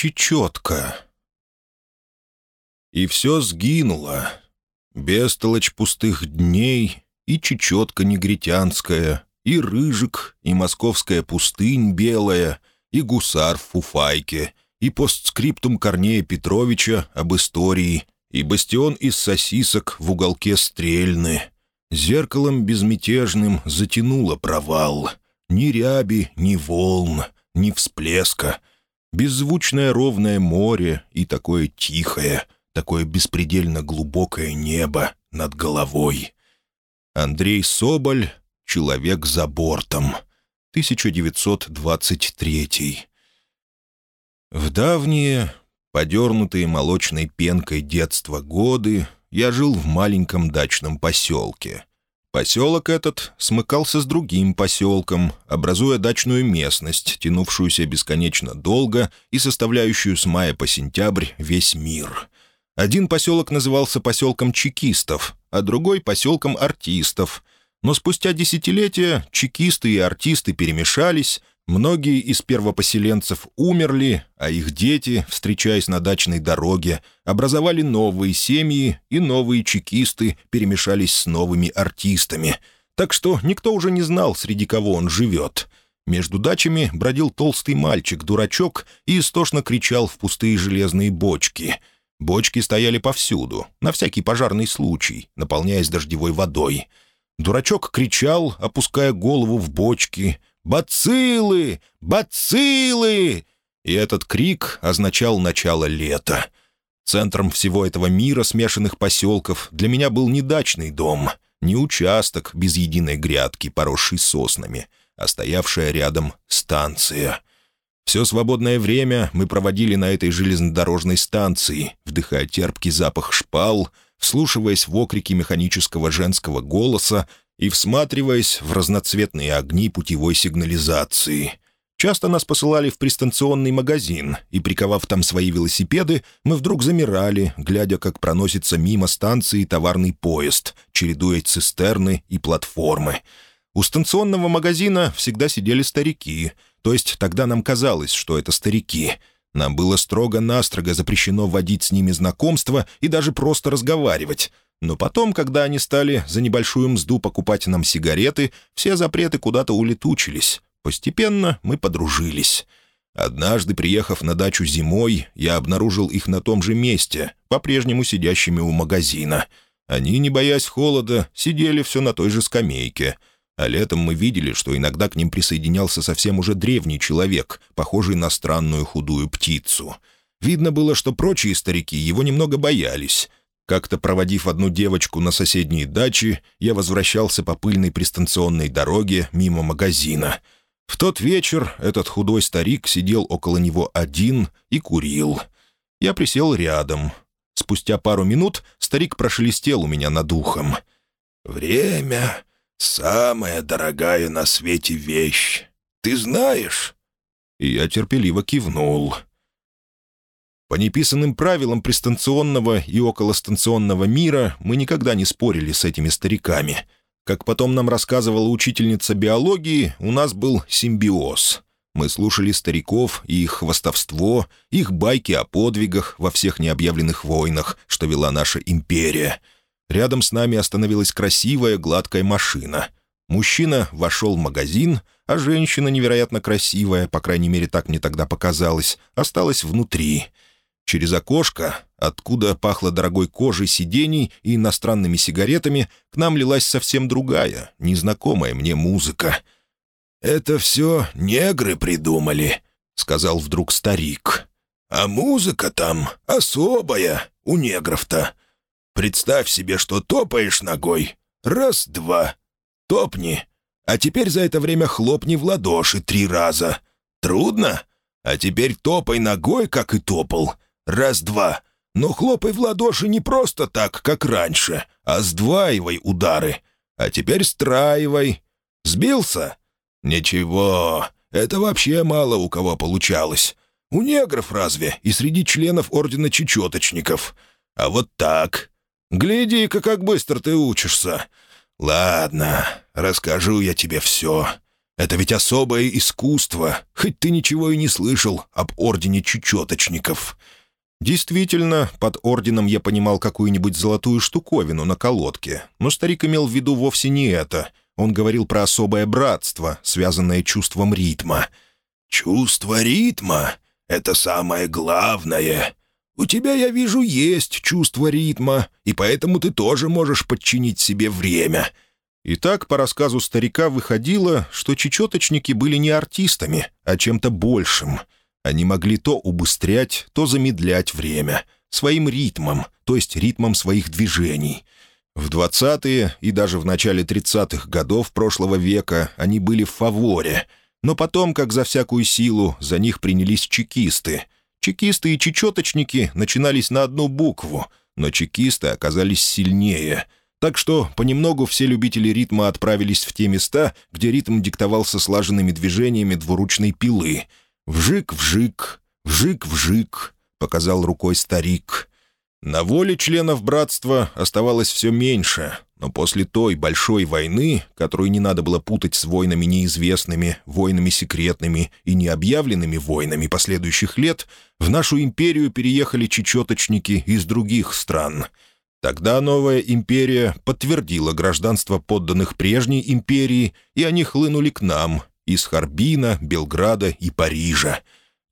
Чечетка. И все сгинуло. Бестолочь пустых дней, и чечетка негритянская, и рыжик, и московская пустынь белая, и гусар в фуфайке, и постскриптум Корнея Петровича об истории, и бастион из сосисок в уголке стрельны. Зеркалом безмятежным затянуло провал. Ни ряби, ни волн, ни всплеска. Беззвучное ровное море и такое тихое, такое беспредельно глубокое небо над головой. Андрей Соболь «Человек за бортом», 1923. В давние, подернутые молочной пенкой детства годы, я жил в маленьком дачном поселке. Поселок этот смыкался с другим поселком, образуя дачную местность, тянувшуюся бесконечно долго и составляющую с мая по сентябрь весь мир. Один поселок назывался поселком чекистов, а другой — поселком артистов. Но спустя десятилетия чекисты и артисты перемешались, Многие из первопоселенцев умерли, а их дети, встречаясь на дачной дороге, образовали новые семьи, и новые чекисты перемешались с новыми артистами. Так что никто уже не знал, среди кого он живет. Между дачами бродил толстый мальчик-дурачок и истошно кричал в пустые железные бочки. Бочки стояли повсюду, на всякий пожарный случай, наполняясь дождевой водой. Дурачок кричал, опуская голову в бочки — «Бациллы! Бациллы!» И этот крик означал начало лета. Центром всего этого мира смешанных поселков для меня был не дачный дом, не участок без единой грядки, поросший соснами, а стоявшая рядом станция. Все свободное время мы проводили на этой железнодорожной станции, вдыхая терпкий запах шпал, вслушиваясь в окрики механического женского голоса и всматриваясь в разноцветные огни путевой сигнализации. Часто нас посылали в пристанционный магазин, и, приковав там свои велосипеды, мы вдруг замирали, глядя, как проносится мимо станции товарный поезд, чередуя цистерны и платформы. У станционного магазина всегда сидели старики, то есть тогда нам казалось, что это старики. Нам было строго-настрого запрещено вводить с ними знакомства и даже просто разговаривать — но потом, когда они стали за небольшую мзду покупать нам сигареты, все запреты куда-то улетучились. Постепенно мы подружились. Однажды, приехав на дачу зимой, я обнаружил их на том же месте, по-прежнему сидящими у магазина. Они, не боясь холода, сидели все на той же скамейке. А летом мы видели, что иногда к ним присоединялся совсем уже древний человек, похожий на странную худую птицу. Видно было, что прочие старики его немного боялись. Как-то проводив одну девочку на соседней даче, я возвращался по пыльной пристанционной дороге мимо магазина. В тот вечер этот худой старик сидел около него один и курил. Я присел рядом. Спустя пару минут старик прошелестел у меня над ухом. «Время — самая дорогая на свете вещь. Ты знаешь?» И я терпеливо кивнул. По неписанным правилам пристанционного и околостанционного мира мы никогда не спорили с этими стариками. Как потом нам рассказывала учительница биологии, у нас был симбиоз. Мы слушали стариков и их хвастовство, их байки о подвигах во всех необъявленных войнах, что вела наша империя. Рядом с нами остановилась красивая гладкая машина. Мужчина вошел в магазин, а женщина, невероятно красивая, по крайней мере, так мне тогда показалось, осталась внутри — Через окошко, откуда пахло дорогой кожей сидений и иностранными сигаретами, к нам лилась совсем другая, незнакомая мне музыка. «Это все негры придумали», — сказал вдруг старик. «А музыка там особая у негров-то. Представь себе, что топаешь ногой. Раз-два. Топни. А теперь за это время хлопни в ладоши три раза. Трудно? А теперь топай ногой, как и топал. Раз-два. Но хлопай в ладоши не просто так, как раньше, а сдваивай удары. А теперь страивай. Сбился? Ничего, это вообще мало у кого получалось. У негров разве и среди членов Ордена Чечеточников. А вот так. Гляди-ка, как быстро ты учишься. Ладно, расскажу я тебе все. Это ведь особое искусство, хоть ты ничего и не слышал об ордене чечеточников». Действительно, под орденом я понимал какую-нибудь золотую штуковину на колодке, но старик имел в виду вовсе не это. Он говорил про особое братство, связанное чувством ритма. «Чувство ритма — это самое главное. У тебя, я вижу, есть чувство ритма, и поэтому ты тоже можешь подчинить себе время». И так, по рассказу старика, выходило, что чечеточники были не артистами, а чем-то большим — они могли то убыстрять, то замедлять время, своим ритмом, то есть ритмом своих движений. В 20-е и даже в начале 30-х годов прошлого века они были в фаворе, но потом, как за всякую силу, за них принялись чекисты. Чекисты и чечеточники начинались на одну букву, но чекисты оказались сильнее — так что понемногу все любители ритма отправились в те места, где ритм диктовался слаженными движениями двуручной пилы. «Вжик-вжик, вжик-вжик», — показал рукой старик. На воле членов братства оставалось все меньше, но после той большой войны, которую не надо было путать с войнами неизвестными, войнами секретными и необъявленными войнами последующих лет, в нашу империю переехали чечеточники из других стран. Тогда новая империя подтвердила гражданство подданных прежней империи, и они хлынули к нам, из Харбина, Белграда и Парижа.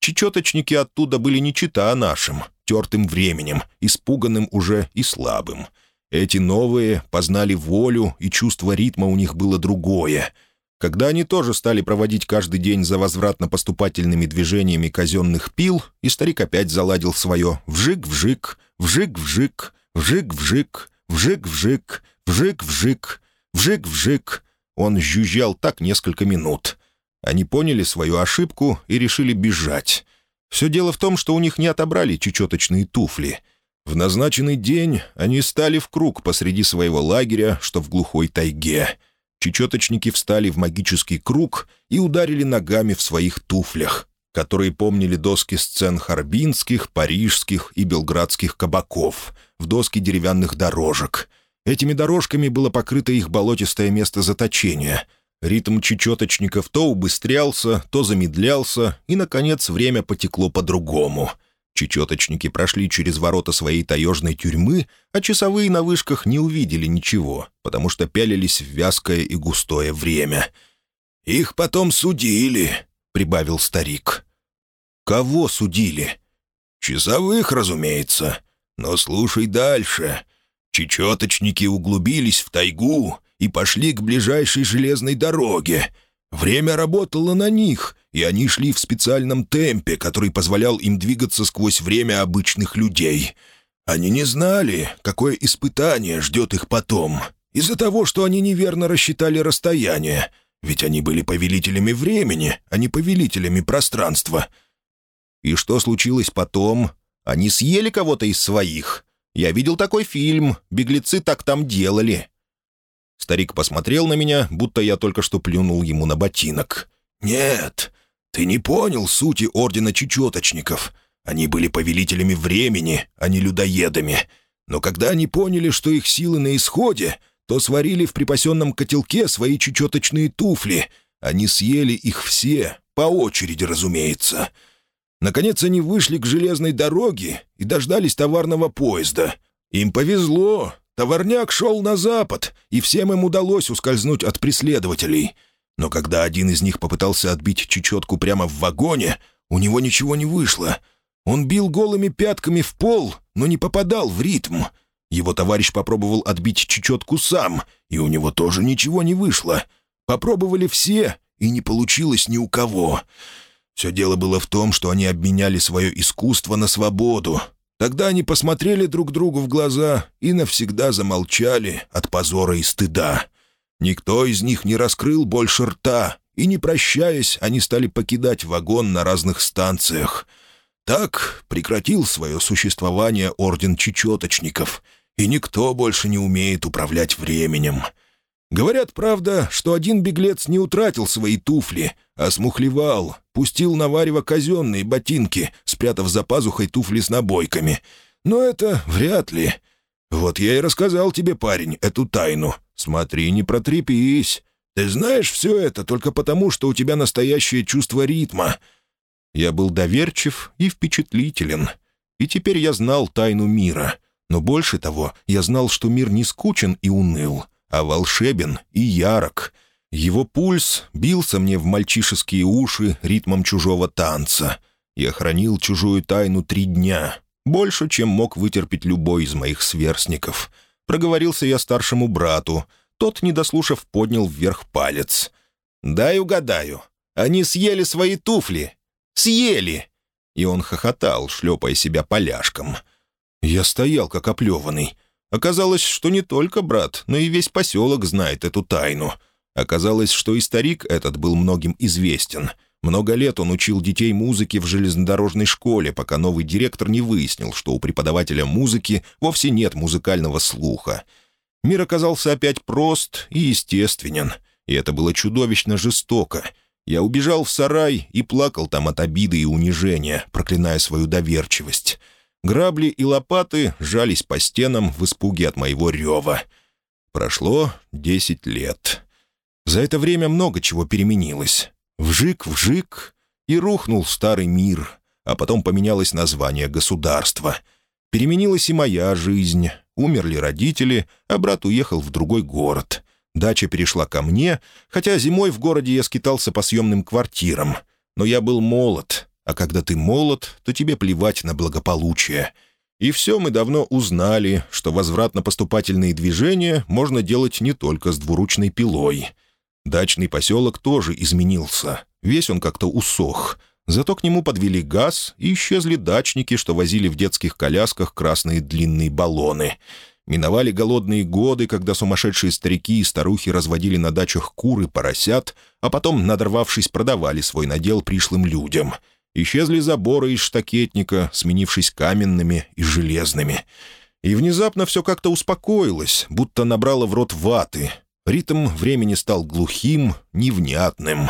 Чечеточники оттуда были не чита нашим, тертым временем, испуганным уже и слабым. Эти новые познали волю, и чувство ритма у них было другое. Когда они тоже стали проводить каждый день за возвратно-поступательными движениями казенных пил, и старик опять заладил свое «вжик-вжик, вжик-вжик, вжик-вжик, вжик-вжик, вжик-вжик, вжик-вжик», он жужжал так несколько минут. Они поняли свою ошибку и решили бежать. Все дело в том, что у них не отобрали чечеточные туфли. В назначенный день они стали в круг посреди своего лагеря, что в глухой тайге. Чечеточники встали в магический круг и ударили ногами в своих туфлях, которые помнили доски сцен харбинских, парижских и белградских кабаков, в доски деревянных дорожек. Этими дорожками было покрыто их болотистое место заточения — Ритм чечеточников то убыстрялся, то замедлялся, и, наконец, время потекло по-другому. Чечеточники прошли через ворота своей таежной тюрьмы, а часовые на вышках не увидели ничего, потому что пялились в вязкое и густое время. «Их потом судили», — прибавил старик. «Кого судили?» «Часовых, разумеется. Но слушай дальше. Чечеточники углубились в тайгу, и пошли к ближайшей железной дороге. Время работало на них, и они шли в специальном темпе, который позволял им двигаться сквозь время обычных людей. Они не знали, какое испытание ждет их потом, из-за того, что они неверно рассчитали расстояние, ведь они были повелителями времени, а не повелителями пространства. И что случилось потом? Они съели кого-то из своих. Я видел такой фильм, беглецы так там делали. Старик посмотрел на меня, будто я только что плюнул ему на ботинок. «Нет, ты не понял сути Ордена Чечеточников. Они были повелителями времени, а не людоедами. Но когда они поняли, что их силы на исходе, то сварили в припасенном котелке свои чечеточные туфли. Они съели их все, по очереди, разумеется. Наконец они вышли к железной дороге и дождались товарного поезда. Им повезло, Товарняк шел на запад, и всем им удалось ускользнуть от преследователей. Но когда один из них попытался отбить чечетку прямо в вагоне, у него ничего не вышло. Он бил голыми пятками в пол, но не попадал в ритм. Его товарищ попробовал отбить чечетку сам, и у него тоже ничего не вышло. Попробовали все, и не получилось ни у кого. Все дело было в том, что они обменяли свое искусство на свободу, Тогда они посмотрели друг другу в глаза и навсегда замолчали от позора и стыда. Никто из них не раскрыл больше рта, и, не прощаясь, они стали покидать вагон на разных станциях. Так прекратил свое существование орден чечеточников, и никто больше не умеет управлять временем. Говорят, правда, что один беглец не утратил свои туфли, а смухлевал, пустил на варево казенные ботинки, спрятав за пазухой туфли с набойками. Но это вряд ли. Вот я и рассказал тебе, парень, эту тайну. Смотри, не протрепись. Ты знаешь все это только потому, что у тебя настоящее чувство ритма». Я был доверчив и впечатлителен. И теперь я знал тайну мира. Но больше того, я знал, что мир не скучен и уныл, а волшебен и ярок. Его пульс бился мне в мальчишеские уши ритмом чужого танца. Я хранил чужую тайну три дня, больше, чем мог вытерпеть любой из моих сверстников. Проговорился я старшему брату. Тот, не дослушав, поднял вверх палец. «Дай угадаю. Они съели свои туфли. Съели!» И он хохотал, шлепая себя поляшком. Я стоял, как оплеванный. Оказалось, что не только брат, но и весь поселок знает эту тайну. Оказалось, что и старик этот был многим известен — много лет он учил детей музыке в железнодорожной школе, пока новый директор не выяснил, что у преподавателя музыки вовсе нет музыкального слуха. Мир оказался опять прост и естественен, и это было чудовищно жестоко. Я убежал в сарай и плакал там от обиды и унижения, проклиная свою доверчивость. Грабли и лопаты жались по стенам в испуге от моего рева. Прошло десять лет. За это время много чего переменилось. Вжик-вжик, и рухнул старый мир, а потом поменялось название государства. Переменилась и моя жизнь. Умерли родители, а брат уехал в другой город. Дача перешла ко мне, хотя зимой в городе я скитался по съемным квартирам. Но я был молод, а когда ты молод, то тебе плевать на благополучие. И все мы давно узнали, что возвратно-поступательные движения можно делать не только с двуручной пилой — Дачный поселок тоже изменился. Весь он как-то усох. Зато к нему подвели газ, и исчезли дачники, что возили в детских колясках красные длинные баллоны. Миновали голодные годы, когда сумасшедшие старики и старухи разводили на дачах куры, поросят, а потом, надорвавшись, продавали свой надел пришлым людям. Исчезли заборы из штакетника, сменившись каменными и железными. И внезапно все как-то успокоилось, будто набрало в рот ваты — Ритм времени стал глухим, невнятным.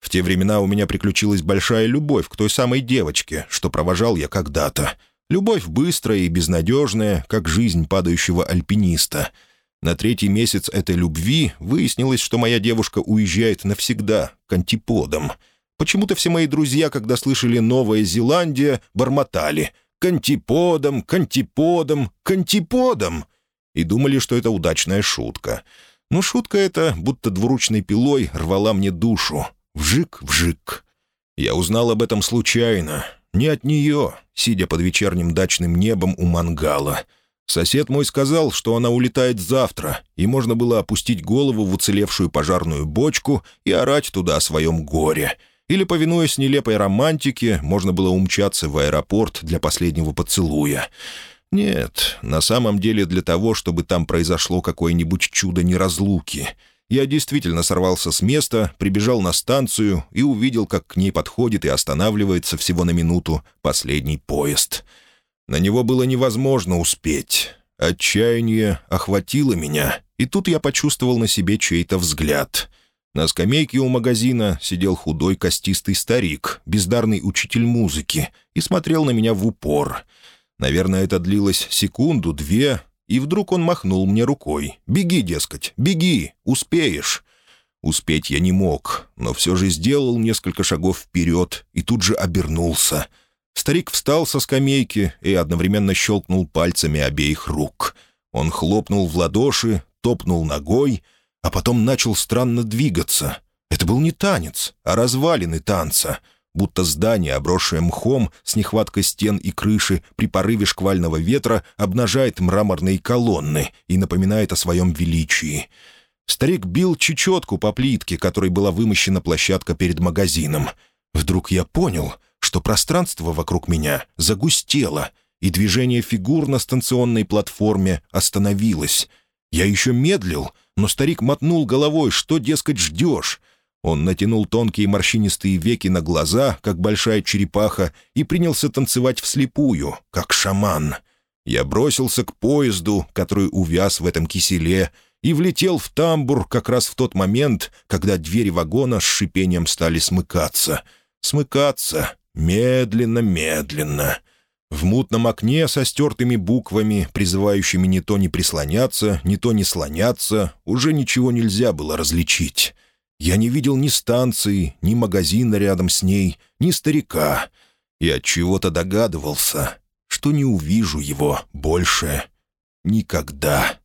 В те времена у меня приключилась большая любовь к той самой девочке, что провожал я когда-то. Любовь быстрая и безнадежная, как жизнь падающего альпиниста. На третий месяц этой любви выяснилось, что моя девушка уезжает навсегда, к антиподам. Почему-то все мои друзья, когда слышали «Новая Зеландия», бормотали «К антиподам, к антиподам, к антиподам!» и думали, что это удачная шутка — но шутка эта, будто двуручной пилой, рвала мне душу. Вжик-вжик. Я узнал об этом случайно. Не от нее, сидя под вечерним дачным небом у мангала. Сосед мой сказал, что она улетает завтра, и можно было опустить голову в уцелевшую пожарную бочку и орать туда о своем горе. Или, повинуясь нелепой романтике, можно было умчаться в аэропорт для последнего поцелуя. Нет, на самом деле для того, чтобы там произошло какое-нибудь чудо неразлуки. Я действительно сорвался с места, прибежал на станцию и увидел, как к ней подходит и останавливается всего на минуту последний поезд. На него было невозможно успеть. Отчаяние охватило меня, и тут я почувствовал на себе чей-то взгляд. На скамейке у магазина сидел худой костистый старик, бездарный учитель музыки, и смотрел на меня в упор — Наверное, это длилось секунду, две, и вдруг он махнул мне рукой. «Беги, дескать, беги, успеешь». Успеть я не мог, но все же сделал несколько шагов вперед и тут же обернулся. Старик встал со скамейки и одновременно щелкнул пальцами обеих рук. Он хлопнул в ладоши, топнул ногой, а потом начал странно двигаться. Это был не танец, а развалины танца — будто здание, обросшее мхом с нехваткой стен и крыши, при порыве шквального ветра обнажает мраморные колонны и напоминает о своем величии. Старик бил чечетку по плитке, которой была вымощена площадка перед магазином. Вдруг я понял, что пространство вокруг меня загустело, и движение фигур на станционной платформе остановилось. Я еще медлил, но старик мотнул головой, что, дескать, ждешь — он натянул тонкие морщинистые веки на глаза, как большая черепаха, и принялся танцевать вслепую, как шаман. Я бросился к поезду, который увяз в этом киселе, и влетел в тамбур как раз в тот момент, когда двери вагона с шипением стали смыкаться. Смыкаться медленно-медленно. В мутном окне со стертыми буквами, призывающими не то не прислоняться, не то не слоняться, уже ничего нельзя было различить. Я не видел ни станции, ни магазина рядом с ней, ни старика. И от чего то догадывался, что не увижу его больше никогда.